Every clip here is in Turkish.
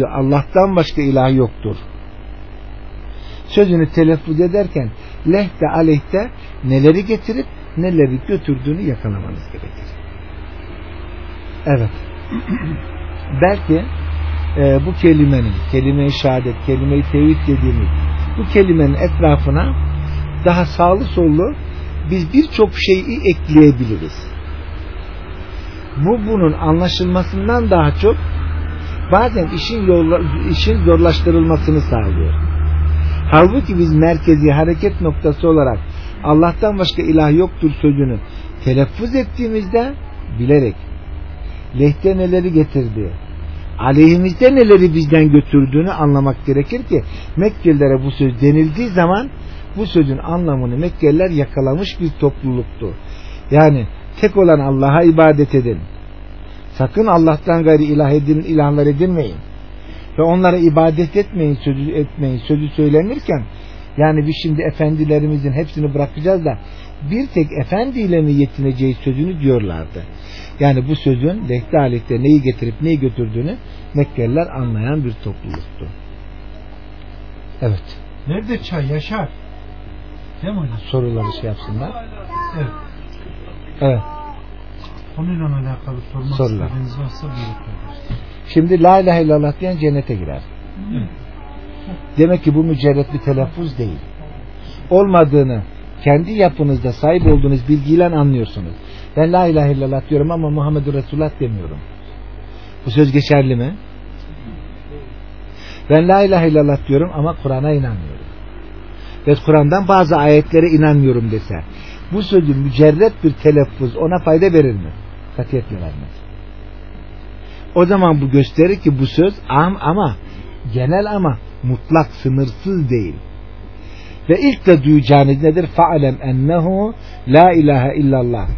Allah'tan başka ilah yoktur. Sözünü telaffuz ederken lehte aleyhte neleri getirip neleri götürdüğünü yakalamanız gerekir. Evet. Belki e, bu kelimenin, kelime-i şehadet, kelime-i tevhid dediğimiz bu kelimenin etrafına daha sağlı sollu biz birçok şeyi ekleyebiliriz. Bu bunun anlaşılmasından daha çok bazen işin, yolla, işin zorlaştırılmasını sağlıyor. Halbuki biz merkezi hareket noktası olarak Allah'tan başka ilah yoktur sözünü telaffuz ettiğimizde bilerek lehte neleri getirdi, aleyhimizde neleri bizden götürdüğünü anlamak gerekir ki Mekkelilere bu söz denildiği zaman bu sözün anlamını Mekkeliler yakalamış bir topluluktu. Yani tek olan Allah'a ibadet edin. Sakın Allah'tan gayri ilah edin, ilahlar edinmeyin. Ve onlara ibadet etmeyin, sözü etmeyin, sözü söylenirken yani biz şimdi efendilerimizin hepsini bırakacağız da bir tek efendiyle mi yetineceğiz sözünü diyorlardı. Yani bu sözün lehte aleyhte neyi getirip neyi götürdüğünü Mekkeliler anlayan bir topluluktu. Evet. Nerede çay Yaşar? Değil mi hocam? Soruları şey yapsınlar. Evet. Evet. Konuyla alakalı sormak Sorular. istediğiniz varsa buyurun. Şimdi la ilahe illallah diyen cennete girer. Evet. Demek ki bu mücerret bir telaffuz değil. Olmadığını kendi yapınızda sahip olduğunuz bilgiyle anlıyorsunuz. Ben la ilahe illallah diyorum ama Muhammedur Resulullah demiyorum. Bu söz geçerli mi? Ben la ilahe illallah diyorum ama Kur'an'a inanmıyorum. Ve Kur'an'dan bazı ayetlere inanmıyorum dese. Bu sözün mücerret bir telaffuz ona fayda verir mi? Katiyetle vermez. O zaman bu gösterir ki bu söz am ama genel ama mutlak sınırsız değil. Ve ilk de duyacağınız nedir? Fa'lem ennehu la ilahe illallah.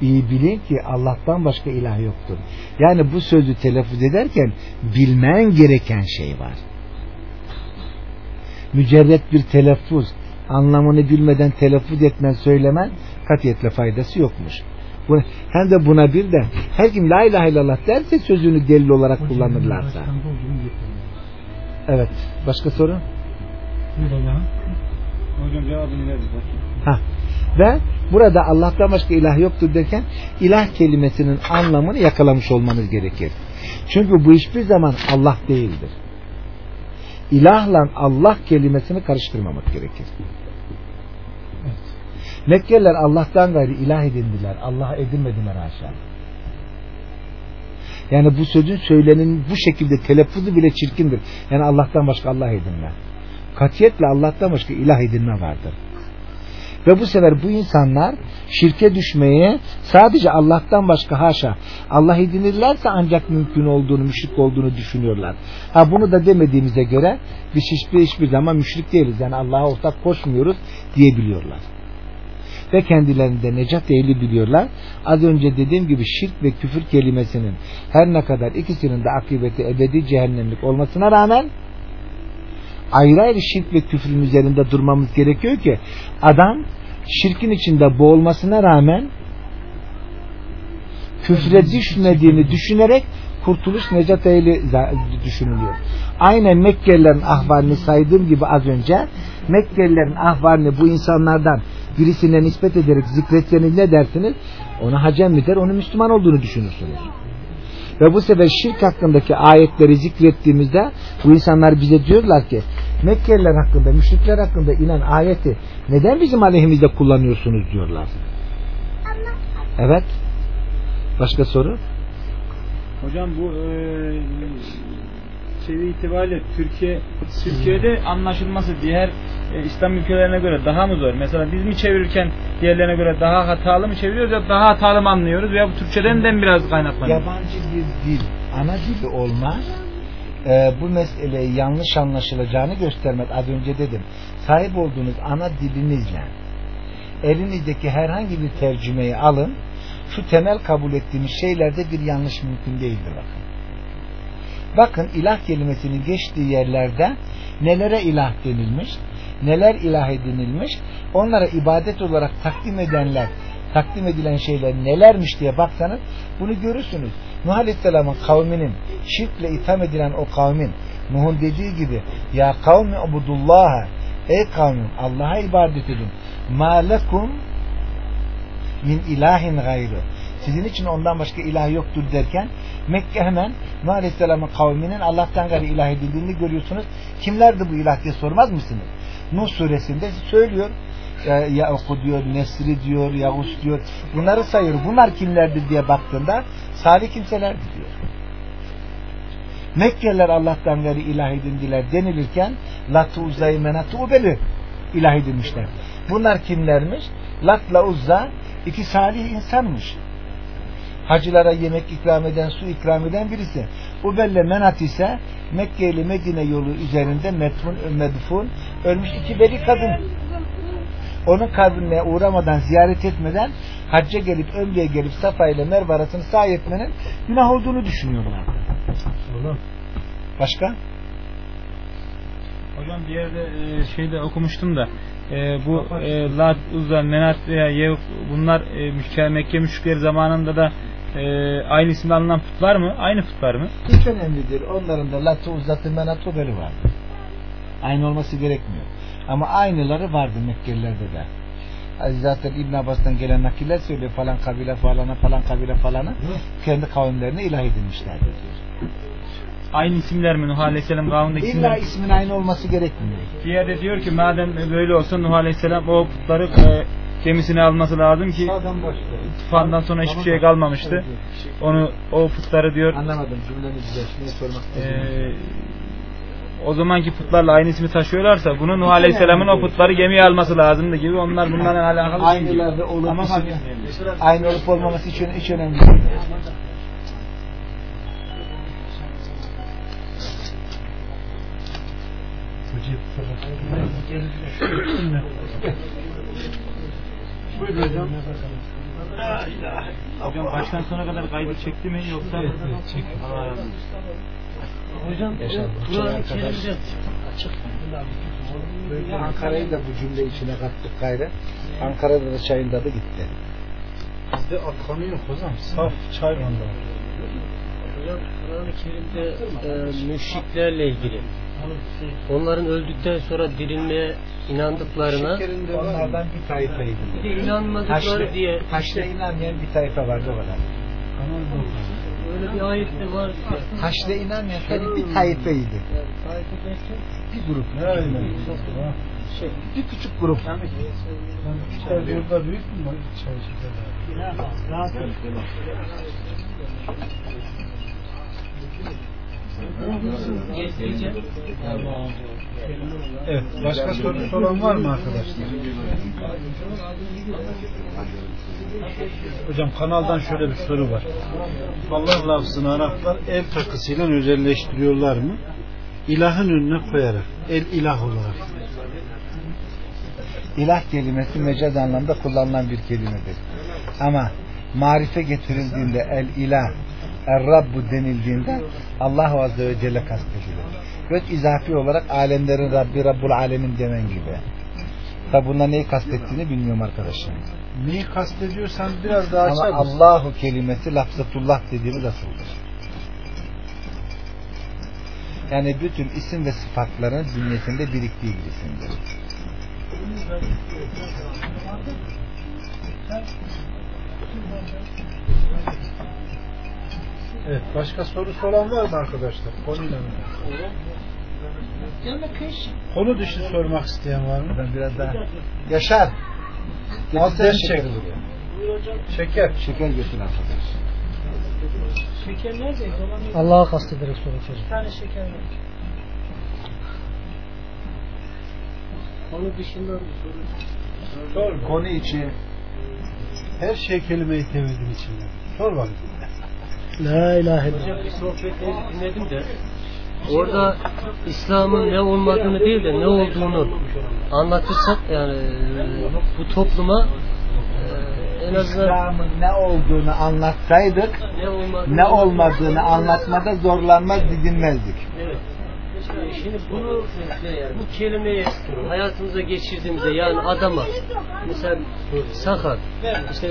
İyi bilin ki Allah'tan başka ilah yoktur. Yani bu sözü telaffuz ederken bilmen gereken şey var. Mücerret bir telaffuz, anlamını bilmeden telaffuz etmen, söylemen katiyetle faydası yokmuş. Bu, hem de buna bir de her kim la ilahe illallah derse sözünü delil olarak kullanırlarsa. Evet. Başka soru? Hocam cevabını verdik. Ha. Ve burada Allah'tan başka ilah yoktur derken ilah kelimesinin anlamını yakalamış olmanız gerekir. Çünkü bu hiçbir zaman Allah değildir. İlahla Allah kelimesini karıştırmamak gerekir. Mekkeliler Allah'tan gayri ilah edindiler. Allah edinmediler haşa. Yani bu sözün söylenin bu şekilde telaffuzu bile çirkindir. Yani Allah'tan başka Allah edinme. Katiyetle Allah'tan başka ilah edinme vardır. Ve bu sefer bu insanlar şirke düşmeye sadece Allah'tan başka haşa Allah edinirlerse ancak mümkün olduğunu, müşrik olduğunu düşünüyorlar. Ha bunu da demediğimize göre biz hiçbir hiçbir zaman müşrik değiliz. Yani Allah'a ortak koşmuyoruz diyebiliyorlar. Ve kendilerinde necat ehli biliyorlar. Az önce dediğim gibi şirk ve küfür kelimesinin her ne kadar ikisinin de akıbeti ebedi cehennemlik olmasına rağmen ayrı ayrı şirk ve küfrün üzerinde durmamız gerekiyor ki adam şirkin içinde boğulmasına rağmen küfre düşmediğini düşünerek kurtuluş necat ehli düşünülüyor. Aynen Mekkelilerin ahvalini saydığım gibi az önce Mekkelilerin ahvalini bu insanlardan birisine nispet ederek zikretseniz ne dersiniz? Ona hacem mi der, onun Müslüman olduğunu düşünürsünüz. Ve bu sefer şirk hakkındaki ayetleri zikrettiğimizde bu insanlar bize diyorlar ki Mekkeliler hakkında, müşrikler hakkında inen ayeti neden bizim aleyhimizde kullanıyorsunuz diyorlar. Evet. Başka soru? Hocam bu e, seviye itibariyle Türkiye Türkiye'de anlaşılması diğer e, İslam ülkelerine göre daha mı zor? Mesela biz mi çevirirken diğerlerine göre daha hatalı mı çeviriyoruz ya daha hatalı mı anlıyoruz veya bu Türkçeden de biraz kaynaklanıyor? Yabancı bir dil, ana dili olmaz e, bu meseleyi yanlış anlaşılacağını göstermek az önce dedim. Sahip olduğunuz ana dilinizle elinizdeki herhangi bir tercümeyi alın şu temel kabul ettiğimiz şeylerde bir yanlış mümkün değildir bakın. Bakın ilah kelimesinin geçtiği yerlerde nelere ilah denilmiş, neler ilah edinilmiş, onlara ibadet olarak takdim edenler, takdim edilen şeyler nelermiş diye baksanız bunu görürsünüz. Nuh Aleyhisselam'ın kavminin şirkle itham edilen o kavmin Nuh'un dediği gibi ya kavmi ubudullaha ey kavmim Allah'a ibadet edin. Ma lekum min ilahin gayrı. Sizin için ondan başka ilah yoktur derken Mekke hemen Nuh Aleyhisselam'ın kavminin Allah'tan gayrı ilah edildiğini görüyorsunuz. Kimlerdi bu ilah diye sormaz mısınız? Nuh suresinde söylüyor. Ya- Ya'ku diyor, Nesri diyor, Yavuz diyor. Bunları sayıyor. Bunlar kimlerdi diye baktığında salih kimselerdi diyor. Mekkeliler Allah'tan gayrı ilah edindiler denilirken Lat, Uzza'yı, Menat'ı Ubel'i ilah edinmişler. Bunlar kimlermiş? Lat'la Uzza iki salih insanmış. Hacılara yemek ikram eden, su ikram eden birisi. Ubelle Menat ise Mekke ile Medine yolu üzerinde metfun, medfun ölmüş iki veli kadın. Onun kabrine uğramadan, ziyaret etmeden hacca gelip, ömreye gelip Safa ile Merve arasını sahi etmenin günah olduğunu düşünüyorlar. Başka? Hocam bir yerde e, şeyde okumuştum da e, bu e, Lat, Uzza, Menat veya Yevk bunlar e, Mekke müşrikleri zamanında da e, aynı isimle alınan putlar mı? Aynı putlar mı? Hiç önemlidir. Onların da Latı, Menatı böyle vardı. Aynı olması gerekmiyor. Ama aynıları vardı Mekkelilerde de. Zaten İbn Abbas'tan gelen nakiller söylüyor falan kabile falana falan kabile falana kendi kavimlerine ilah edinmişlerdir diyor. Aynı isimler mi? Nuh Aleyhisselam kavmindeki İlla isimler. ismin aynı olması gerekmiyor. Bir yerde diyor ki madem böyle olsa Nuh Aleyhisselam o putları e, gemisine alması lazım ki tufandan sonra hiçbir şey kalmamıştı. Onu o putları diyor. Anlamadım cümleni e, o zamanki putlarla aynı ismi taşıyorlarsa bunu Nuh Aleyhisselam'ın o putları gemiye alması lazımdı gibi. Onlar bunlarla alakalı değil gibi. Aynılarda olup Ama aynı olup olmaması hiç, hiç önemli değil. Buyur hocam. Hocam baştan sona kadar kaydı çekti mi yoksa Evet, evet, çek. Allah razı olsun. Hocam Yaşar, bu Kur'an-ı arkadaş. Kerim'de açık. Ankara'yı da bu cümle içine kattık gayrı. Ankara'da da çayın tadı gitti. Bizde akkanı yok hocam. Saf çay var. Hocam Kur'an-ı Kerim'de e, müşriklerle ilgili onların öldükten sonra dirilmeye inandıklarına onlardan bir de inanmadıkları Haşre, diye haşre inanmayan bir tayfa vardı kadar. öyle bir ayet de var Haşre inanmayan tabii bir derken Bir grup. şey Bir küçük grup. Çay. burada büyük mü? Var? Evet. Başka sorusu olan var mı arkadaşlar? Hocam kanaldan şöyle bir soru var. Allah lafzını Araplar el takısıyla özelleştiriyorlar mı? İlahın önüne koyarak. El ilah olarak. İlah kelimesi mecaz anlamda kullanılan bir kelimedir. Ama marife getirildiğinde el ilah, el rabbu denildiğinde Allah Azze ve Celle kastedilir. Ve izafi olarak alemlerin Rabbi Rabbul Alemin demen gibi. Tabi bunda neyi kastettiğini bilmiyorum arkadaşlar. Neyi kastediyorsan biraz daha Ama açar mısın? Allahu kelimesi lafzatullah dediğimiz asıldır. Yani bütün isim ve sıfatların bünyesinde biriktiği bir isimdir. Evet. Başka sorusu olan var mı arkadaşlar? Konuyla mı? Konu dışı sormak isteyen var mı? Ben biraz daha Yaşar. Al Getirsene sen şekeri buraya. Şeker. Şeker götür arkadaş. Şeker nerede? Allah'a kastederek soracağız. Bir tane şeker var. Konu dışında bir soru. Sor. Konu içi Her şey kelime-i tevhidin içinde. Sor bakayım. La ilahe illallah. Hocam bir sohbetinizi dinledim de orada İslam'ın ne olmadığını değil de ne olduğunu anlatırsak yani bu topluma e, en azından İslam'ın ne olduğunu anlatsaydık ne olmadığını, ne olmadığını anlatmada zorlanmaz didinmezdik. Evet. Şimdi bunu bu kelimeyi hayatımıza geçirdiğimizde yani adama mesela sakal işte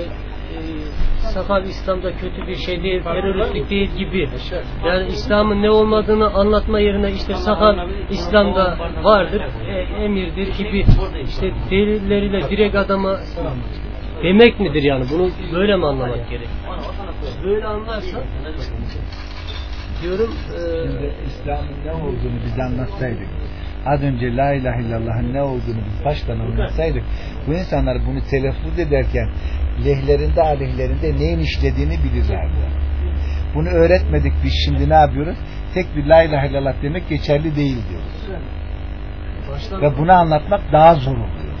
sakal İslam'da kötü bir şey değil, teröristlik değil gibi. Yani İslam'ın ne olmadığını anlatma yerine işte sakal İslam'da vardır, e, emirdir gibi işte delilleriyle direkt adama demek midir yani? Bunu böyle mi anlamak gerek? Böyle anlarsan diyorum e, İslam'ın ne olduğunu biz anlatsaydık, az önce La ilahe illallah'ın ne olduğunu biz baştan anlatsaydık, bu insanlar bunu telaffuz ederken lehlerinde aleyhlerinde neyin işlediğini bilirlerdi. Bunu öğretmedik biz şimdi ne yapıyoruz? Tek bir La ilahe illallah demek geçerli değil diyoruz. baştan Ve bunu anlatmak daha zor oluyor.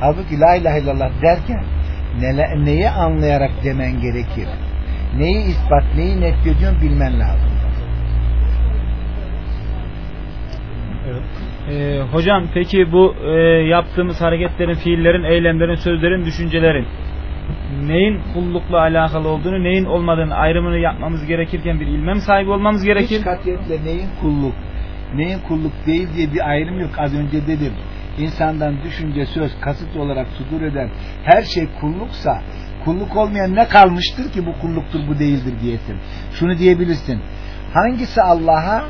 Halbuki La ilahe illallah derken nele, neyi anlayarak demen gerekir? Neyi ispat, neyi nefyediyorsun bilmen lazım. Ee, hocam peki bu e, yaptığımız hareketlerin, fiillerin, eylemlerin, sözlerin, düşüncelerin neyin kullukla alakalı olduğunu, neyin olmadığını ayrımını yapmamız gerekirken bir ilmem sahibi olmamız gerekir. Hiç katiyetle neyin kulluk, neyin kulluk değil diye bir ayrım yok. Az önce dedim. İnsandan düşünce, söz, kasıt olarak sudur eden her şey kulluksa kulluk olmayan ne kalmıştır ki bu kulluktur bu değildir diyesin. Şunu diyebilirsin. Hangisi Allah'a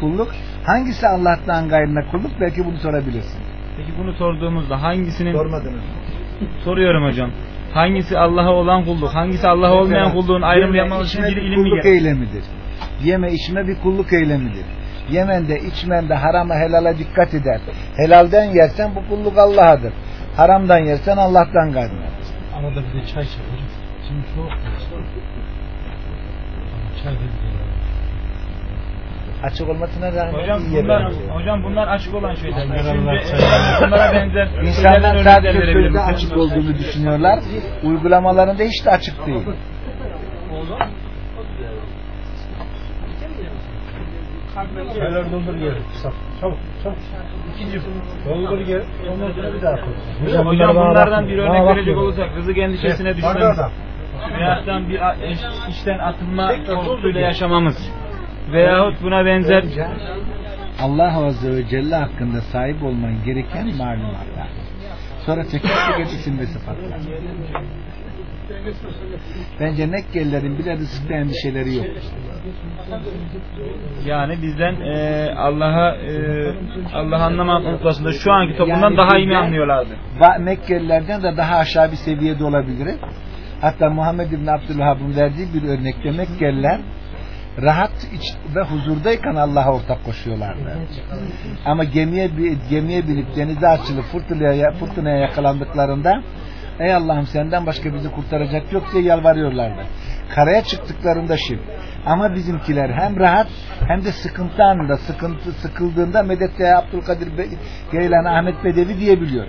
kulluk, hangisi Allah'tan gayrına kulluk belki bunu sorabilirsin. Peki bunu sorduğumuzda hangisinin Sormadınız. soruyorum hocam. Hangisi Allah'a olan kulluk, hangisi Allah'a olmayan kulluğun ayrımını Yeme yapmamız için bir ilim mi kulluk eylemidir. Yeme içme bir kulluk eylemidir. Yemende içmende harama helala dikkat eder. Helalden yersen bu kulluk Allah'adır. Haramdan yersen Allah'tan gayrına. Arada bir de çay çek hocam. Şimdi soğuk. Ama çay güzel. Açık olmasına rağmen Hocam iyi bunlar, hocam bunlar açık olan şeyler. E, bunlara benzer İnsanlar sadece sözde açık olduğunu düşünüyorlar. Uygulamalarında hiç de açık değil. Çaylar doldur gel. Çabuk çabuk. İkinci doldur gel. Ondan sonra bir daha koy. Hocam, bunlardan bir örnek verecek olursak rızık endişesine düşmemiz veyahut bir işten atılma korkusuyla yaşamamız veyahut buna benzer Allah Azze ve Celle hakkında sahip olman gereken malumatlar. Sonra teker isim ve sıfatlar. Bence Mekkelilerin bile rızıkta endişeleri yok. yani bizden e, Allah'a e, Allah'ı anlama noktasında şu anki toplumdan Yani daha iyi anlıyorlardı? Mekkelilerden de daha aşağı bir seviyede olabilir. Hatta Muhammed bin Abdülhab'ın verdiği bir örnekte Mekkeliler rahat iç ve huzurdayken Allah'a ortak koşuyorlardı. Ama gemiye gemiye binip denize açılıp fırtınaya, fırtınaya yakalandıklarında Ey Allah'ım senden başka bizi kurtaracak yok diye yalvarıyorlardı. Karaya çıktıklarında şirk. Ama bizimkiler hem rahat hem de sıkıntı anında, sıkıntı sıkıldığında medet ya Abdülkadir Geylan Ahmet Bedevi diyebiliyor.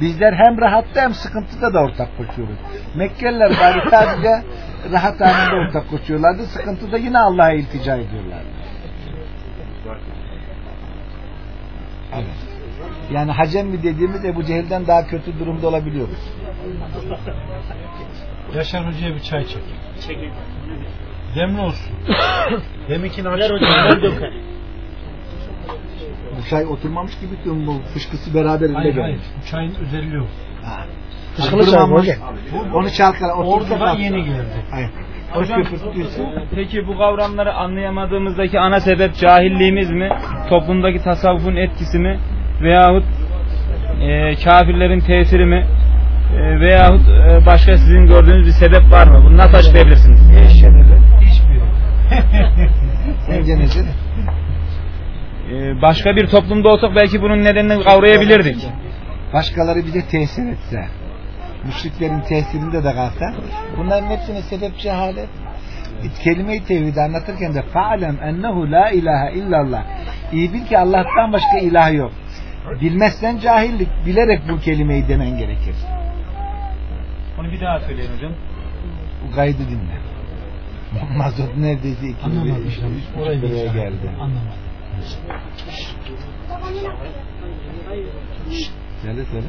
Bizler hem rahatta hem sıkıntıda da ortak koşuyoruz. Mekkeliler bari sadece rahat anında ortak koşuyorlardı. Sıkıntıda yine Allah'a iltica ediyorlardı. Evet. Yani Hacem mi dediğimiz Ebu Cehil'den daha kötü durumda olabiliyoruz. Yaşar Hoca'ya bir çay çek. Demli olsun. Deminkini aç. Bu çay oturmamış gibi tüm bu fışkısı beraberinde Hayır hayır. gelmiş. Bu çayın özelliği. Ha. Fışkılı çay Durmamış. hocam. Onu çalkala. Orada da yeni geldi. Hayır. Hocam, Hocam, peki bu kavramları anlayamadığımızdaki ana sebep cahilliğimiz mi? Toplumdaki tasavvufun etkisi mi? Veyahut e, kafirlerin tesiri mi? E, veyahut e, başka sizin gördüğünüz bir sebep var mı? Bunu nasıl açıklayabilirsiniz? Hiçbiri. Sence nedir? E, başka bir toplumda olsak belki bunun nedenini kavrayabilirdik. Başkaları bize tesir etse, müşriklerin tesirinde de kalsa, bunların hepsine sebep cehalet. Kelime-i tevhidi anlatırken de fa'lem ennehu la ilahe illallah. İyi bil ki Allah'tan başka ilah yok. Bilmezsen cahillik. Bilerek bu kelimeyi demen gerekir. Onu bir daha söyleyin hocam. Bu kaydı dinle. Mazot neredeyse iki liraya, Anlamadım. üç, üç buçuk Orayı liraya bir geldi. Anlamadım. Söyle söyle.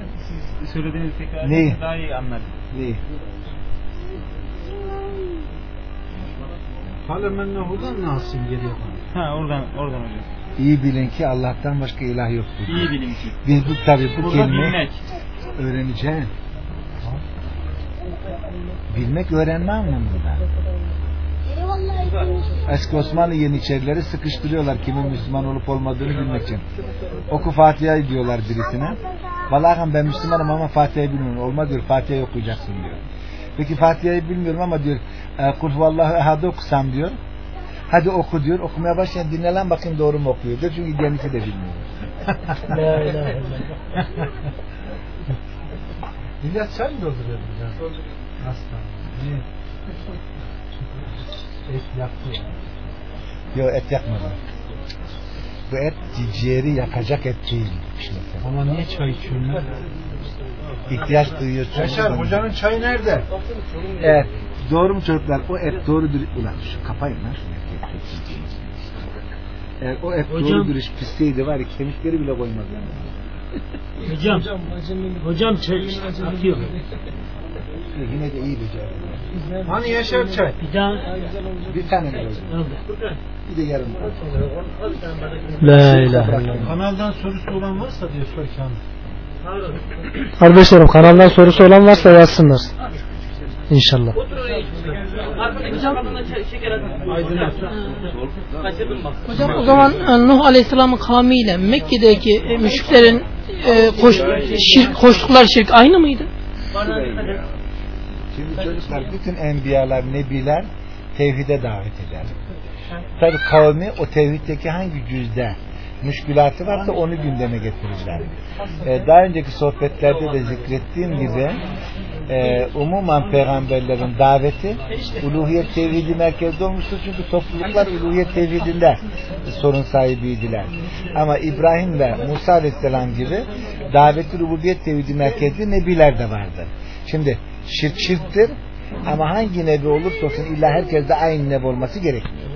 Siz söylediğinizi tekrar Neyi? daha iyi anlarım. Neyi? Falemennehu'dan nasıl geliyor bana? Ha oradan oradan hocam. İyi bilin ki Allah'tan başka ilah yoktur. İyi bilin ki. Biz bu tabi bu kelimeyi öğreneceğiz. Bilmek öğrenme anlamında. Eski Osmanlı Yeniçerileri sıkıştırıyorlar kimin Müslüman olup olmadığını bilmek için. Oku Fatiha'yı diyorlar birisine. Vallahi ben Müslümanım ama Fatiha'yı bilmiyorum. Olmaz diyor Fatiha'yı okuyacaksın diyor. Peki Fatiha'yı bilmiyorum ama diyor e, Kul huvallahu ehad okusam diyor. Hadi oku diyor. Okumaya başlayan dinle lan bakayım doğru mu okuyor diyor. Çünkü kendisi de bilmiyor. La ilahe illallah. Millet Niye? Et yaktı ya. Yok et yakmadı. Bu et ciğeri yakacak et değil. Ama niye çay içiyorsun? İhtiyaç duyuyorsun. Yaşar hocanın çayı nerede? Evet. Doğru mu çocuklar? O et doğru dürüst. Ulan şu kapayın lan şunu. Eğer o et Hocam- doğru dürüst pisseydi var ya kemikleri bile koymaz. Hocam, hocam çay atıyor. Yine de iyi becerdi. Hani Yaşar çay? Bir daha Bir tane? Bir de yarım. La ilahe illallah. Kanaldan sorusu olan varsa diye sor Kamil. Kardeşlerim kanaldan sorusu olan varsa yazsınlar. İnşallah. Hocam o zaman e, Nuh Aleyhisselam'ın kavmiyle Mekke'deki e, müşriklerin e, koş, şirk, koştukları şirk aynı mıydı? Şimdi çocuklar bütün enbiyalar, nebiler tevhide davet eder. Tabi kavmi o tevhiddeki hangi cüzde müşkülatı varsa onu gündeme getirirler. Ee, daha önceki sohbetlerde de zikrettiğim gibi e, umuman peygamberlerin daveti uluhiyet tevhidi merkezde olmuştur. Çünkü topluluklar uluhiyet tevhidinde sorun sahibiydiler. Ama İbrahim ve Musa aleyhisselam gibi daveti rububiyet tevhidi merkezli nebiler de vardı. Şimdi şirk şirktir ama hangi nebi olursa olsun illa herkeste aynı nebi olması gerekmiyor.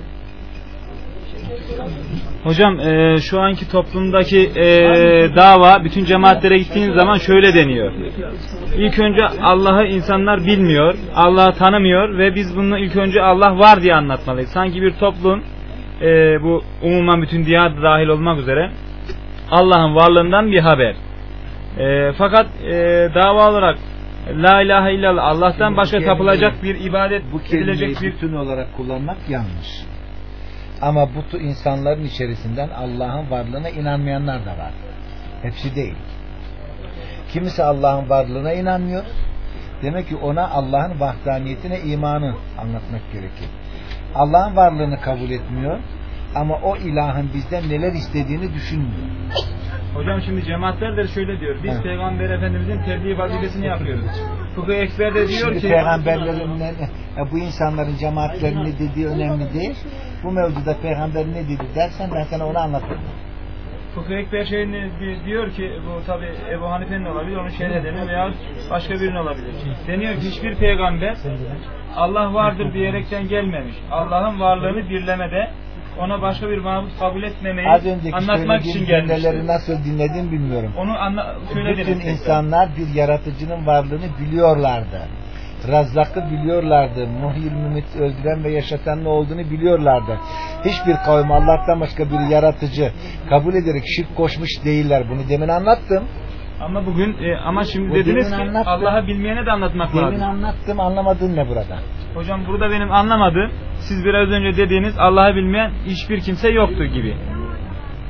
Hocam e, şu anki toplumdaki e, dava bütün cemaatlere gittiğiniz zaman şöyle deniyor. İlk önce Allah'ı insanlar bilmiyor, Allah'ı tanımıyor ve biz bunu ilk önce Allah var diye anlatmalıyız. Sanki bir toplum e, bu umuman bütün diyat dahil olmak üzere Allah'ın varlığından bir haber. E, fakat e, dava olarak La ilahe illallah Allah'tan başka kelimeyi- tapılacak bir ibadet Bu edilecek bir bütün olarak kullanmak yanlış. Ama bu insanların içerisinden Allah'ın varlığına inanmayanlar da var. Hepsi değil. Kimisi Allah'ın varlığına inanmıyor. Demek ki ona Allah'ın vahdaniyetine imanı anlatmak gerekir. Allah'ın varlığını kabul etmiyor. Ama o ilahın bizden neler istediğini düşünmüyor. Hocam şimdi cemaatler de şöyle diyor. Biz Evet. Peygamber Efendimizin tebliğ vazifesini yapıyoruz. Fıkıh Ekber de diyor Şimdi ki peygamberlerin ne- e, bu insanların cemaatlerin ne dediği önemli değil. Bu mevzuda peygamber ne dedi dersen ben sana onu anlatırım. Fıkıh Ekber şeyini di- diyor ki bu tabi Ebu Hanife'nin olabilir, onun şeyh nedeni veya başka birinin olabilir. Deniyor ki hiçbir peygamber Allah vardır diyerekten gelmemiş. Allah'ın varlığını birlemede ona başka bir mabut kabul etmemeyi Az önceki anlatmak için cümleleri nasıl dinledin bilmiyorum. Onu anla şöyle Bütün insanlar bir yaratıcının varlığını biliyorlardı. Razzak'ı biliyorlardı. Muhyil mümit öldüren ve yaşatan ne olduğunu biliyorlardı. Hiçbir kavim Allah'tan başka bir yaratıcı kabul ederek şirk koşmuş değiller. Bunu demin anlattım. Ama bugün e, ama şimdi Bu dediniz demin ki. Allah'ı bilmeyene de anlatmak Demin lazım. anlattım. Anlamadın ne burada? Hocam burada benim anlamadığım siz biraz önce dediğiniz Allah'ı bilmeyen hiçbir kimse yoktu gibi.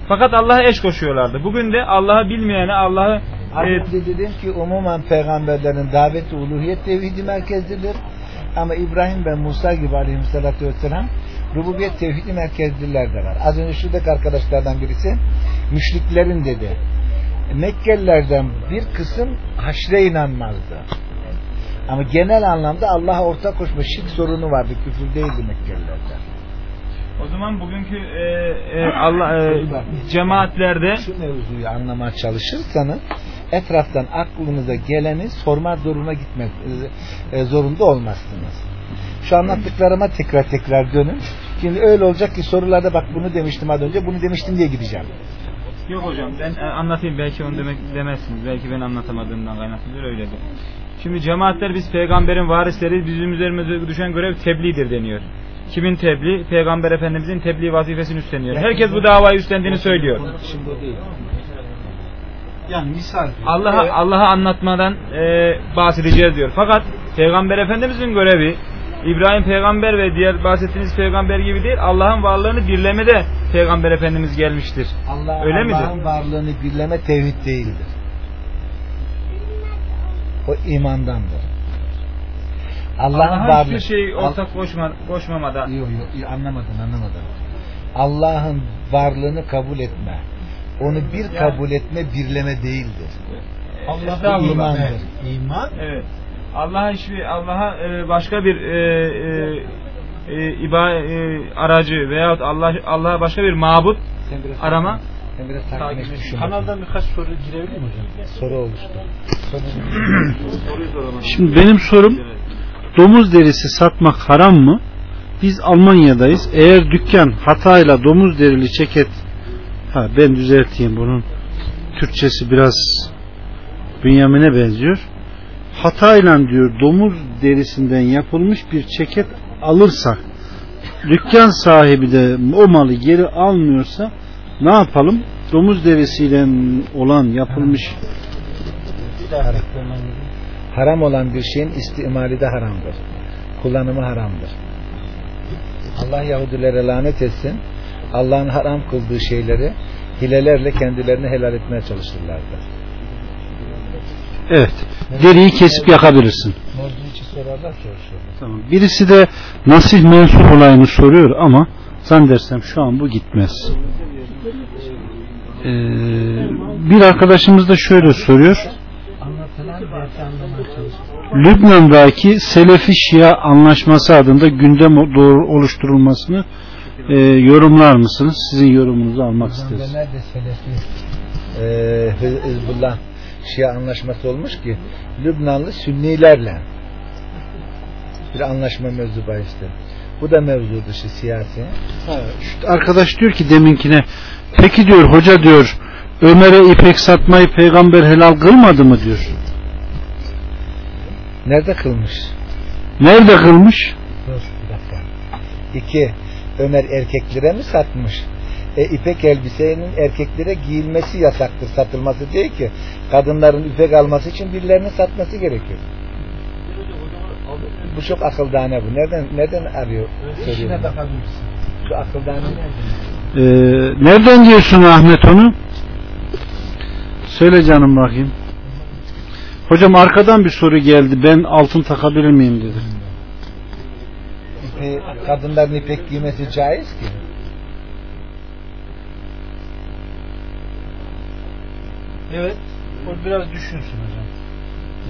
Fakat Allah'a eş koşuyorlardı. Bugün de Allah'ı bilmeyene Allah'ı e, önce dedim ki umumen peygamberlerin daveti uluhiyet tevhidi merkezlidir. Ama İbrahim ve Musa gibi aleyhissalatü vesselam rububiyet tevhidi merkezliler de var. Az önce şuradaki arkadaşlardan birisi müşriklerin dedi. Mekkelilerden bir kısım haşre inanmazdı. Ama genel anlamda Allah'a ortak koşma şirk sorunu vardı. Küfür değildi Mekkelilerden. o zaman bugünkü e, e, Allah e, cemaatlerde şu mevzuyu anlamaya çalışırsanız etraftan aklınıza geleni sorma zoruna gitmek e, e, zorunda olmazsınız. Şu anlattıklarıma tekrar tekrar dönün. Şimdi öyle olacak ki sorularda bak bunu demiştim az önce bunu demiştim diye gideceğim. yok hocam ben e, anlatayım belki onu demek demezsiniz. Belki ben anlatamadığımdan kaynaklıdır öyledir. Şimdi cemaatler biz peygamberin varisleri bizim üzerimize düşen görev tebliğdir deniyor. Kimin tebliğ? Peygamber Efendimizin tebliğ vazifesini üstleniyor. Herkes bu davayı üstlendiğini söylüyor. Şimdi o değil. Yani misal. Allah'a Allah'a anlatmadan e, bahsedeceğiz diyor. Fakat Peygamber Efendimizin görevi İbrahim peygamber ve diğer bahsettiğiniz peygamber gibi değil Allah'ın varlığını birlemede peygamber efendimiz gelmiştir. Allah, Öyle midir? Allah'ın varlığını birleme tevhid değildir. O imandandır. Allah'ın Allah'a varlığı. hiçbir şey ortak koşma, koşmamada. Yok yok anlamadın anlamadın. Allah'ın varlığını kabul etme. Onu bir kabul etme birleme değildir. Allah'a Estağfurullah. imandır. Evet. İman Evet. Allah'a hiçbir Allah'a e, başka bir e, e, e, iba, e, aracı veyahut Allah Allah'a başka bir mabut Sen biraz Sen biraz Takip sakinleş et. düşün. kanaldan birkaç soru girebilir mi hocam? Soru oluştu. Şimdi benim sorum domuz derisi satmak haram mı? Biz Almanya'dayız. Eğer dükkan hatayla domuz derili ceket ha ben düzelteyim bunun Türkçesi biraz Bünyamin'e benziyor. Hatayla diyor domuz derisinden yapılmış bir ceket alırsak dükkan sahibi de o malı geri almıyorsa ne yapalım? Domuz derisiyle olan yapılmış Haram olan bir şeyin istimali de haramdır. Kullanımı haramdır. Allah Yahudilere lanet etsin. Allah'ın haram kıldığı şeyleri hilelerle kendilerini helal etmeye çalışırlardı. evet deriyi kesip yakabilirsin. Tamam. Birisi de nasih mensup olayını soruyor ama zannedersem şu an bu gitmez. Ee, bir arkadaşımız da şöyle soruyor. Lübnan'daki Selefi Şia anlaşması adında gündem doğru oluşturulmasını e, yorumlar mısınız? Sizin yorumunuzu almak isteriz. Nerede Selefi e, Hizbullah Şia anlaşması olmuş ki Lübnanlı Sünnilerle bir anlaşma mevzu bahiste. Bu da mevzu dışı siyasi. Şu Arkadaş diyor ki deminkine peki diyor hoca diyor Ömer'e ipek satmayı peygamber helal kılmadı mı diyor. Nerede kılmış? Nerede kılmış? Dur bir dakika. İki, Ömer erkeklere mi satmış? E, ipek elbisenin erkeklere giyilmesi yasaktır, satılması değil ki. Kadınların ipek alması için birilerinin satması gerekiyor. Bu çok akıldane bu. Nereden nereden arıyor? Söylüyor. Şu akıldane nereden? Ee, nereden diyorsun Ahmet onu? Söyle canım bakayım. Hocam arkadan bir soru geldi. Ben altın takabilir miyim dedi. İpe, kadınların ipek giymesi caiz ki. Evet. O biraz düşünsün hocam.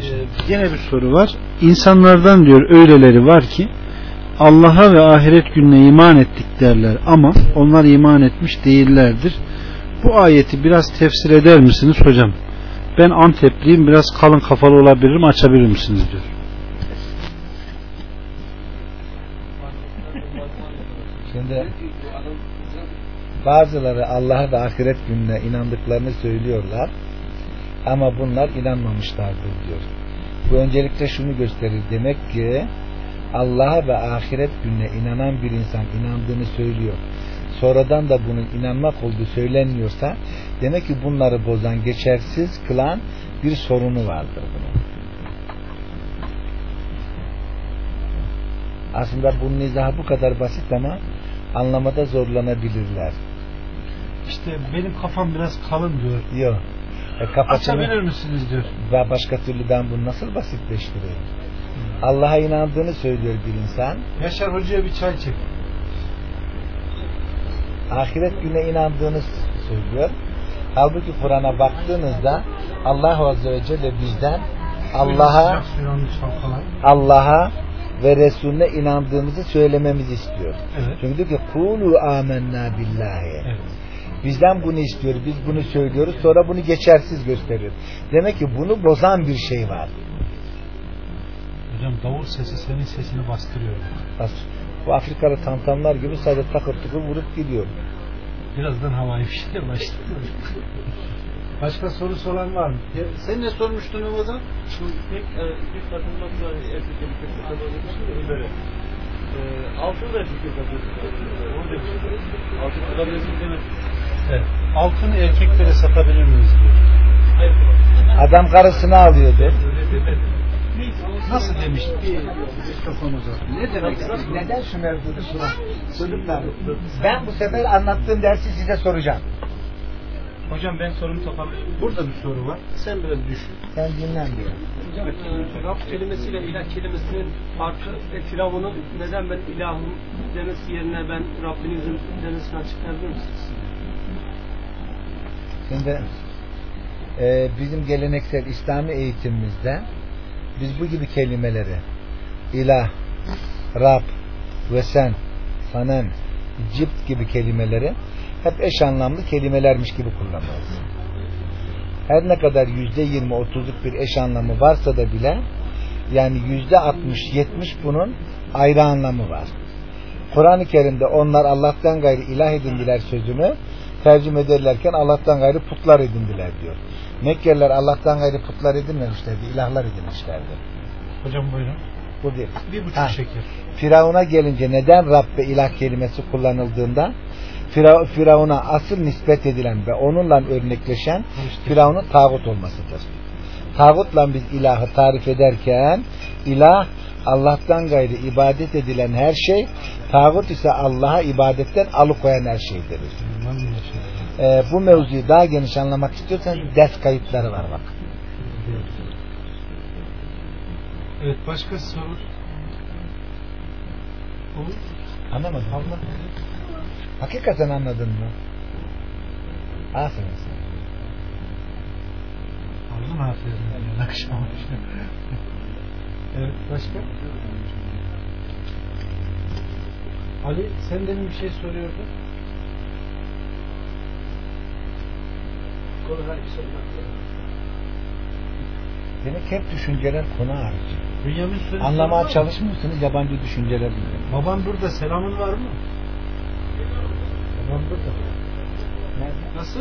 Ee, gene bir soru var. İnsanlardan diyor öyleleri var ki Allah'a ve ahiret gününe iman ettik derler ama onlar iman etmiş değillerdir. Bu ayeti biraz tefsir eder misiniz hocam? Ben Antepliyim biraz kalın kafalı olabilirim açabilir misiniz diyor. Şimdi bazıları Allah'a ve ahiret gününe inandıklarını söylüyorlar ama bunlar inanmamışlardır diyor. Bu öncelikle şunu gösterir. Demek ki Allah'a ve ahiret gününe inanan bir insan inandığını söylüyor. Sonradan da bunun inanmak olduğu söylenmiyorsa demek ki bunları bozan, geçersiz kılan bir sorunu vardır bunun. Aslında bunun izahı bu kadar basit ama anlamada zorlanabilirler. İşte benim kafam biraz kalın diyor. Yok. E, Açabilir misiniz diyor. ve başka türlü ben bunu nasıl basitleştireyim? Allah'a inandığını söylüyor bir insan. Yaşar Hoca'ya bir çay çek. Ahiret güne inandığını söylüyor. Halbuki Kur'an'a baktığınızda Allah Azze ve Celle bizden Allah'a Allah'a ve Resulüne inandığımızı söylememizi istiyor. Evet. Çünkü diyor ki kulu amennâ billahi. Evet. Bizden bunu istiyor. Biz bunu söylüyoruz. Sonra bunu geçersiz gösteriyor. Demek ki bunu bozan bir şey var. Hocam davul sesi senin sesini bastırıyor. Bak, bu Afrikalı tantamlar gibi sadece takır tukur vurup gidiyor. Birazdan havai fişekler başladı. Başka sorusu olan var mı? Ya, sen ne sormuştun Ramazan? Pek e, bir katılmakla erkek katılmakla böyle. Altın da erkek. Altın katılmakla demek. Evet. Altını erkeklere satabilir miyiz diyor. Hayır. Adam karısını alıyordu. Nasıl demiş bir mikrofon uzat. Ne demek istiyorsun? Neden şu mevzuda soran? Çocuklar, ben bu sefer anlattığım dersi size soracağım. Hocam ben sorumu toparlayayım. Burada bir soru var. Sen biraz düşün. Sen dinlen diyor. Hocam, e, Rab kelimesiyle ilah kelimesinin farkı ve Firavun'un neden ben ilahım demesi yerine ben Rabbinizim demesini açıklayabilir misiniz? Şimdi e, bizim geleneksel İslami eğitimimizde biz bu gibi kelimeleri ilah, Rab ve sen, sanem, cipt gibi kelimeleri hep eş anlamlı kelimelermiş gibi kullanıyoruz. Her ne kadar yüzde yirmi otuzluk bir eş anlamı varsa da bile yani yüzde altmış yetmiş bunun ayrı anlamı var. Kur'an-ı Kerim'de onlar Allah'tan gayrı ilah edindiler sözünü tercüme ederlerken Allah'tan gayrı putlar edindiler diyor. Mekkeliler Allah'tan gayrı putlar edinmemişlerdi, ilahlar edinmişlerdi. Hocam buyurun. Bu bir. Bir buçuk Ha. şeker. Firavun'a gelince neden Rab ve ilah kelimesi kullanıldığında Fira- Firavun'a asıl nispet edilen ve onunla örnekleşen Firavun'un tağut olmasıdır. Tağutla biz ilahı tarif ederken ilah Allah'tan gayrı ibadet edilen her şey, tağut ise Allah'a ibadetten alıkoyan her şeydir. Ee, bu mevzuyu daha geniş anlamak istiyorsanız ders kayıtları var bak. Evet başka soru. Anlamadın mı? Hakikaten anladın mı? Aferin sana. Aldın aferin. Yani akşam. evet başka? Ali sen demin bir şey soruyordun. Demek hep düşünceler konu hariç. Bünyamin. Anlamaya çalışmıyorsunuz yabancı düşünceler dinleyin. Baban burada selamın var mı? Baban burada. Nerede? Nasıl?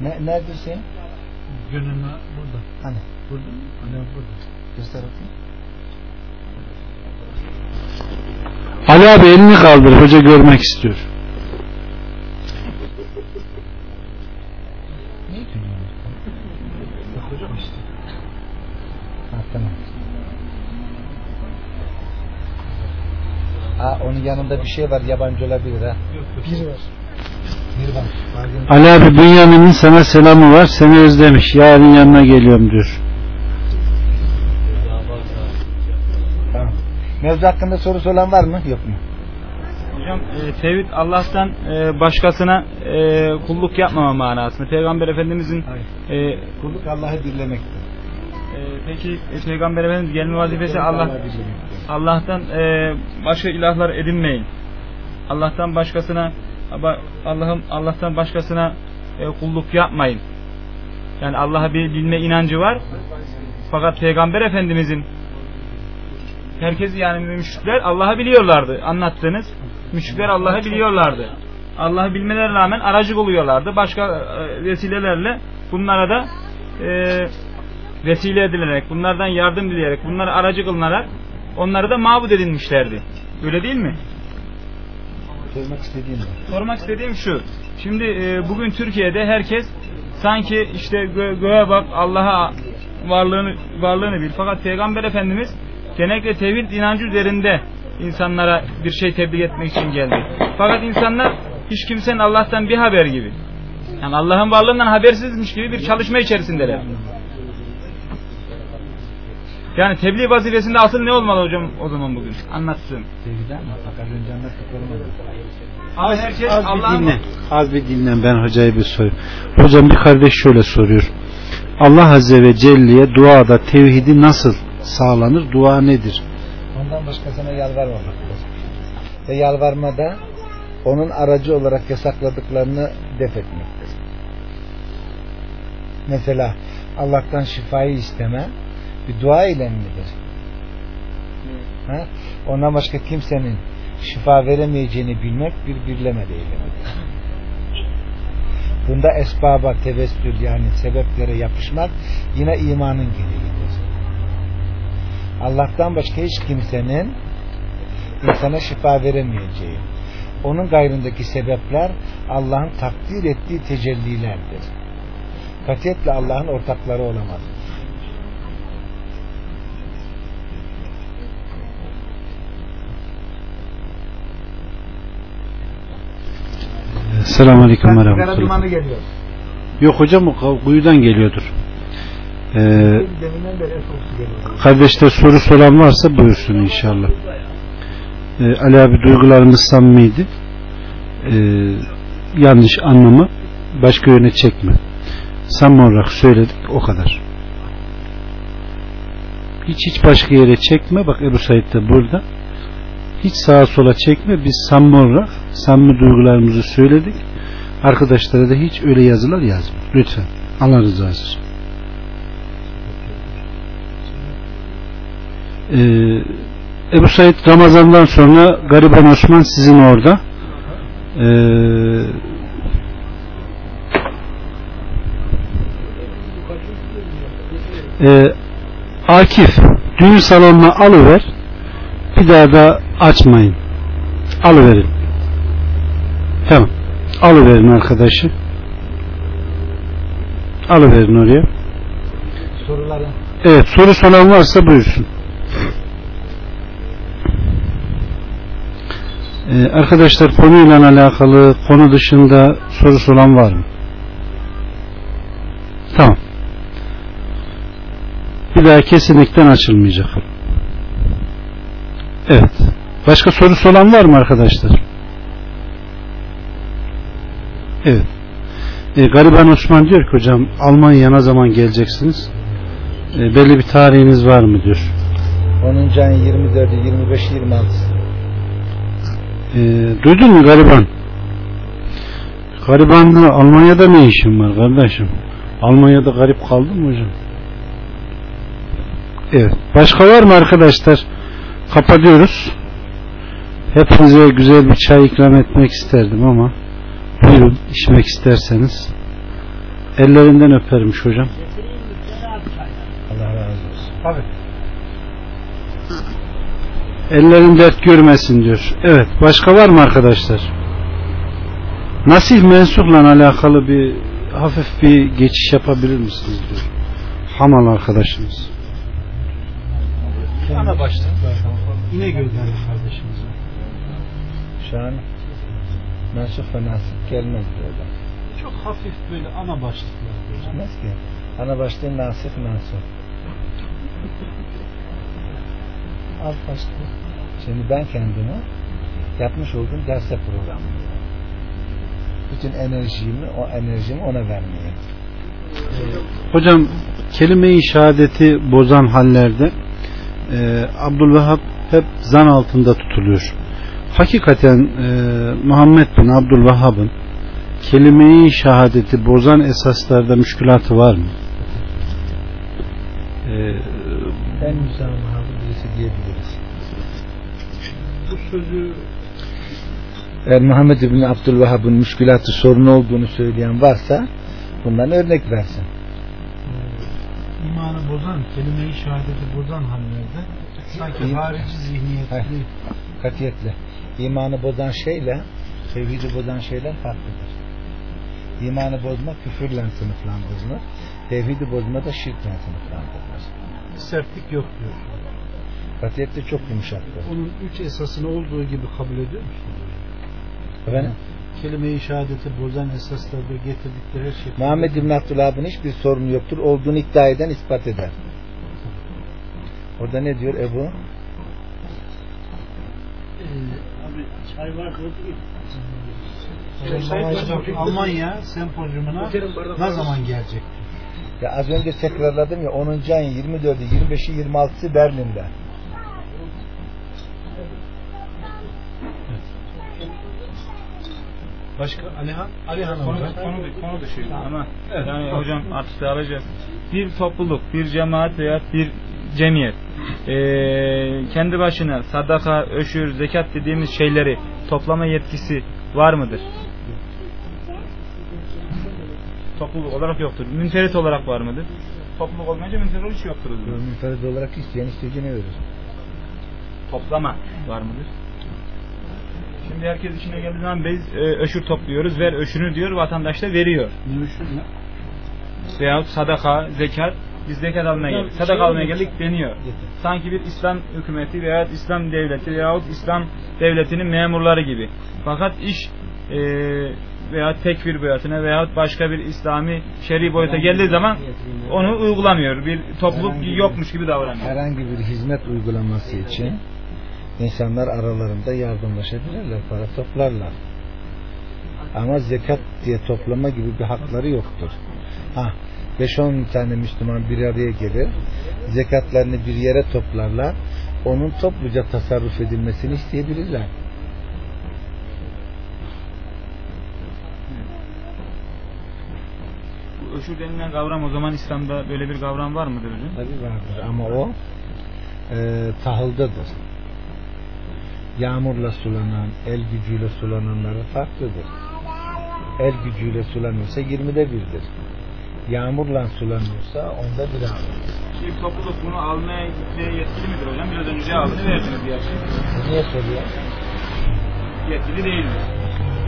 Ne, neredesin? Gönlüne burada. Hani? Burada mı? Annem burada. Göster bakayım. Ali abi elini kaldır. Hoca görmek istiyor. Ne dinliyorsun? Bak hocam işte. Ha tamam. Aa, onun yanında bir şey var yabancı olabilir ha. Bir var. Bir var. Ali abi Bünyamin'in sana selamı var. Seni özlemiş. Yarın yanına geliyorum diyor. Tamam. Mevzu hakkında sorusu olan var mı? Yok mu? Hocam e, tevhid Allah'tan e, başkasına e, kulluk yapmama manasında. Peygamber Efendimizin e, Kulluk Allah'ı birlemektir. e, peki e, Peygamber Efendimiz gelme vazifesi Allah. Allah'tan e, başka ilahlar edinmeyin. Allah'tan başkasına Allah'ım Allah'tan başkasına e, kulluk yapmayın. Yani Allah'a bir bilme inancı var. Fakat Peygamber Efendimizin herkes yani müşrikler Allah'ı biliyorlardı. Anlattığınız müşrikler Allah'ı biliyorlardı. Allah'ı bilmelerine rağmen aracı oluyorlardı. Başka e, vesilelerle bunlara da e, vesile edilerek, bunlardan yardım dileyerek, bunları aracı kılınarak onları da mabud edinmişlerdi. Öyle değil mi? Söylemek istediğim. Sormak istediğim şu. Şimdi e, bugün Türkiye'de herkes sanki işte gö- göğe bak Allah'a varlığını varlığını bil. Fakat Peygamber Efendimiz genellikle tevhid inancı üzerinde insanlara bir şey tebliğ etmek için geldi. Fakat insanlar hiç kimsenin Allah'tan bir haber gibi. Yani Allah'ın varlığından habersizmiş gibi bir çalışma içerisindeler. Yani tebliğ vazifesinde asıl ne olmalı hocam o zaman bugün? Anlattığım. Sevgiden? Bak az önce anlattıklarım Ama herkes Az bir dinle. Az bir dinle ben hocaya bir sorayım. Hocam bir kardeş şöyle soruyor. Allah Azze ve Celle'ye duada tevhidi nasıl sağlanır? Dua nedir? Başkasına yalvarmamaktır. Ve yalvarmada onun aracı olarak yasakladıklarını def etmektir. Mesela Allah'tan şifayı isteme bir dua eylemidir. Ha? Ondan başka kimsenin şifa veremeyeceğini bilmek bir birleme eylemidir. Bunda esbaba tevessül yani sebeplere yapışmak yine imanın gereğidir. Allah'tan başka hiç kimsenin insana şifa veremeyeceği. Onun gayrındaki sebepler Allah'ın takdir ettiği tecellilerdir. Katiyetle Allah'ın ortakları olamaz. Selamun Aleyküm ve Rahmetullah. Yok hocam o kuyudan geliyordur. Ee, kardeşler soru soran varsa buyursun inşallah. Ee, Ali abi duygularımız samimiydi. Ee, yanlış anlama başka yöne çekme. Samimi olarak söyledik o kadar. Hiç hiç başka yere çekme. Bak Ebu Said de burada. Hiç sağa sola çekme. Biz samimi olarak samimi duygularımızı söyledik. Arkadaşlara da hiç öyle yazılar yazma. Lütfen. Allah rızası için. Ee, Ebu Said Ramazan'dan sonra Gariban Osman sizin orada. Ee, e, Akif düğün salonuna alıver bir daha da açmayın. Alıverin. Tamam alıverin arkadaşı. Alıverin oraya. Soruları. evet soru soran varsa buyursun Ee, arkadaşlar konuyla alakalı konu dışında soru soran var mı? Tamam. Bir daha kesinlikle açılmayacak. Evet. Başka sorusu olan var mı arkadaşlar? Evet. Ee, Gariban Osman diyor ki hocam Almanya'ya ne zaman geleceksiniz? Ee, belli bir tarihiniz var mı diyor. 10. ayın 24'ü, 25, 26'sı. Ee, duydun mu gariban? Garibanla Almanya'da ne işin var kardeşim? Almanya'da garip kaldın mı hocam? Evet. Başka var mı arkadaşlar? Kapatıyoruz. Hepinize güzel bir çay ikram etmek isterdim ama buyurun içmek isterseniz. Ellerinden öpermiş hocam. Allah razı olsun. Tabii. Ellerin dert görmesin diyor. Evet. Başka var mı arkadaşlar? Nasih mensupla alakalı bir hafif bir geçiş yapabilir misiniz diyor. Hamal arkadaşımız. Ana başta. İnegöl'den kardeşimiz. Şu an mensup ve nasip gelmez diyorlar. Çok hafif böyle ana başlıklar. Gelmez ki. Ana başlığı nasip mensup. Az başlığı. Şimdi ben kendime yapmış olduğum derse programlıyorum. Bütün enerjimi, o enerjimi ona vermeye. Hocam kelime-i şehadeti bozan hallerde e, Abdülvehhab hep zan altında tutuluyor. Hakikaten e, Muhammed bin Abdülvehhab'ın kelime-i şehadeti bozan esaslarda müşkülatı var mı? E, En müsamahalı birisi diyebiliriz. Sözü Eğer Muhammed bin Abdülvehhab'ın müşkülatı sorun olduğunu söyleyen varsa bundan örnek versin. imanı bozan, kelime-i şehadeti bozan hallerde sanki İyi. harici zihniyetli. Katiyetle. İmanı bozan şeyle tevhidi bozan şeyler farklıdır. İmanı bozma küfürle sınıflandırılır. Tevhidi bozma da şirkle sınıflandırılır. sertlik yok diyor. Katiyetle çok yumuşaktır. Onun üç esasını olduğu gibi kabul ediyor musunuz? Efendim? Kelime-i şehadeti bozan esaslarda getirdikleri her şey. Muhammed bin Abdülhab'ın hiçbir sorunu yoktur. Olduğunu iddia eden ispat eder. Orada ne diyor Ebu? Hocam, Almanya sempozyumuna ne zaman gelecek? Ya az önce tekrarladım ya 10. ayın 24'ü, 25'i, 26'sı Berlin'de. Başka Alihan? Alihan Konu, hocam. konu, konu dışıydı ama yani hocam artık alacağız. Bir topluluk, bir cemaat veya bir cemiyet eee, kendi başına sadaka, öşür, zekat dediğimiz şeyleri toplama yetkisi var mıdır? Topluluk olarak yoktur. Münferit olarak var mıdır? Topluluk olmayınca münferit hiç yoktur. Münferit olarak isteyen istediğini verir. Toplama var mıdır? Şimdi herkes içine geldiği zaman biz e, öşür topluyoruz. Ver öşürünü diyor vatandaş da veriyor. Ne? Veyahut sadaka, zekat biz zekat almaya geldik. Sadaka almaya geldik deniyor. Sanki bir İslam hükümeti veyahut İslam devleti veyahut İslam devletinin memurları gibi. Fakat iş e, veya tekfir boyutuna veya başka bir İslami şer'i boyuta geldiği zaman onu uygulamıyor. Bir topluluk yokmuş gibi davranıyor. Herhangi bir hizmet uygulaması için insanlar aralarında yardımlaşabilirler, para toplarlar. Ama zekat diye toplama gibi bir hakları yoktur. Ha, 5-10 tane Müslüman bir araya gelir, zekatlarını bir yere toplarlar, onun topluca tasarruf edilmesini isteyebilirler. Bu öşür denilen kavram o zaman İslam'da böyle bir kavram var mıdır hocam? Tabi vardır ama o e, tahıldadır. Yağmurla sulanan, el gücüyle sulananları farklıdır. El gücüyle sulanırsa 20'de birdir. Yağmurla sulanıyorsa onda bir alır. Bir topluluk bunu almaya gitmeye yetkili midir hocam? Biraz önce cevabını verdiniz gerçi. Niye soruyor? Yetkili değil mi?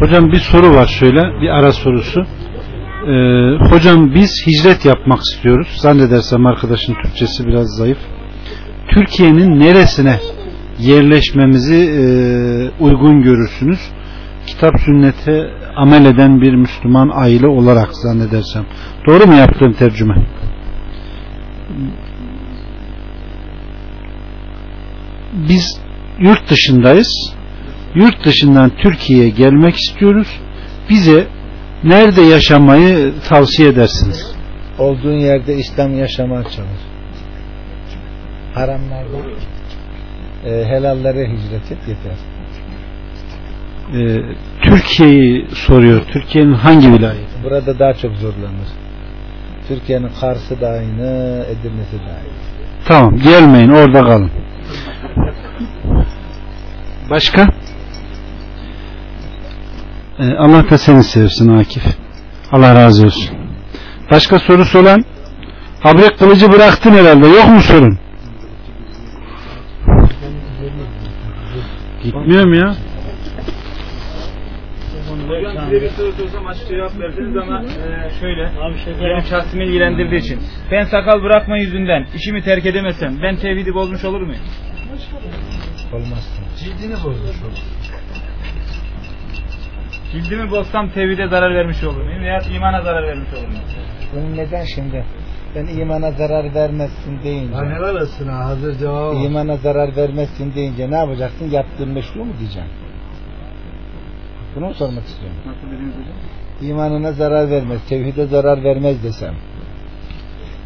Hocam bir soru var şöyle bir ara sorusu. Ee, hocam biz hicret yapmak istiyoruz. Zannedersem arkadaşın Türkçesi biraz zayıf. Türkiye'nin neresine yerleşmemizi e, uygun görürsünüz? Kitap sünnete amel eden bir Müslüman aile olarak zannedersem. Doğru mu yaptığım tercüme? Biz yurt dışındayız. Yurt dışından Türkiye'ye gelmek istiyoruz. Bize nerede yaşamayı tavsiye edersiniz? Olduğun yerde İslam yaşamaya çalış. Haramlarda e, helallere hicret et yeter. Ee, Türkiye'yi soruyor. Türkiye'nin hangi vilayeti? Burada daha çok zorlanır. Türkiye'nin Kars'ı da aynı, Edirne'si de aynı. Tamam gelmeyin orada kalın. Başka? Ee, Allah da seni sevsin Akif. Allah razı olsun. Başka sorusu olan? Abrek kılıcı bıraktın herhalde. Yok mu sorun? Gitmiyorum ya. Hocam size bir soru sorsam açık cevap verdiniz ama e, şöyle benim şahsımı ilgilendirdiği için ben sakal bırakma yüzünden işimi terk edemezsem ben tevhidi bozmuş olur muyum? Olmazsın. Cildini bozmuş olur. Cildimi bozsam tevhide zarar vermiş olur muyum veya imana zarar vermiş olur muyum? Bunun neden şimdi? Ben imana zarar vermezsin deyince. Lan helal olsun ha hazır cevabı. İmana zarar vermezsin deyince ne yapacaksın? Yaptığın meşru mu diyeceksin? Bunu mu sormak istiyorum? Nasıl dediniz hocam? İmanına zarar vermez, tevhide zarar vermez desem.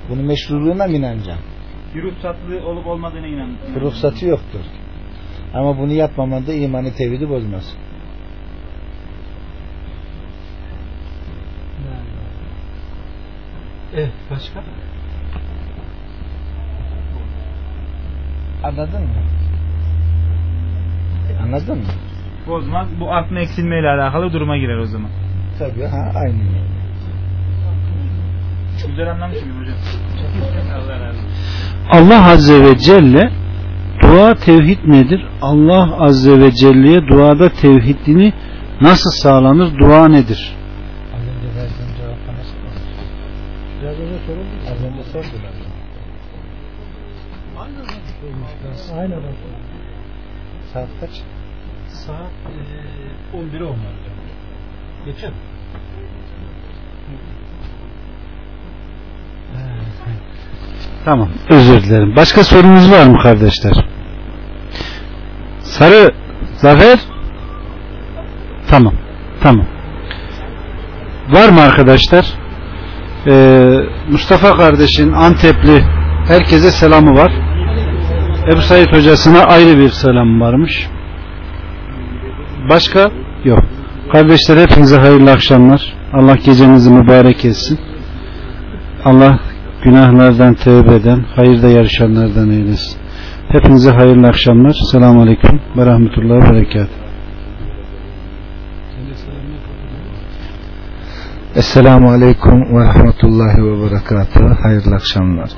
Bunun meşruluğuna mı inanacaksın? Bir ruhsatlı olup olmadığına inan. Ruhsatı yoktur. Ama bunu yapmaman da imanı tevhidi bozmaz. Evet başka? Anladın mı? Anladın mı? Bozmaz. Bu artma eksilmeyle alakalı duruma girer o zaman. Tabii ha aynı. Güzel anlamışım hocam. Allah Azze ve Celle dua tevhid nedir? Allah Azze ve Celle'ye duada tevhidini nasıl sağlanır? Dua nedir? Az önce sordular. Aynen. Saat kaç? Saat e, 11'e olmalı hocam. Geçen. Tamam. Özür dilerim. Başka sorunuz var mı kardeşler? Sarı Zafer Tamam. Tamam. Var mı arkadaşlar? Ee, Mustafa kardeşin Antepli herkese selamı var. Ebu Said hocasına ayrı bir selam varmış. Başka? Yok. Kardeşler hepinize hayırlı akşamlar. Allah gecenizi mübarek etsin. Allah günahlardan tövbe eden, hayırda yarışanlardan eylesin. Hepinize hayırlı akşamlar. Selamun Aleyküm ve Rahmetullahi ve Berekatuhu. Esselamu Aleyküm ve Rahmetullahi ve Berekatuhu. Hayırlı akşamlar.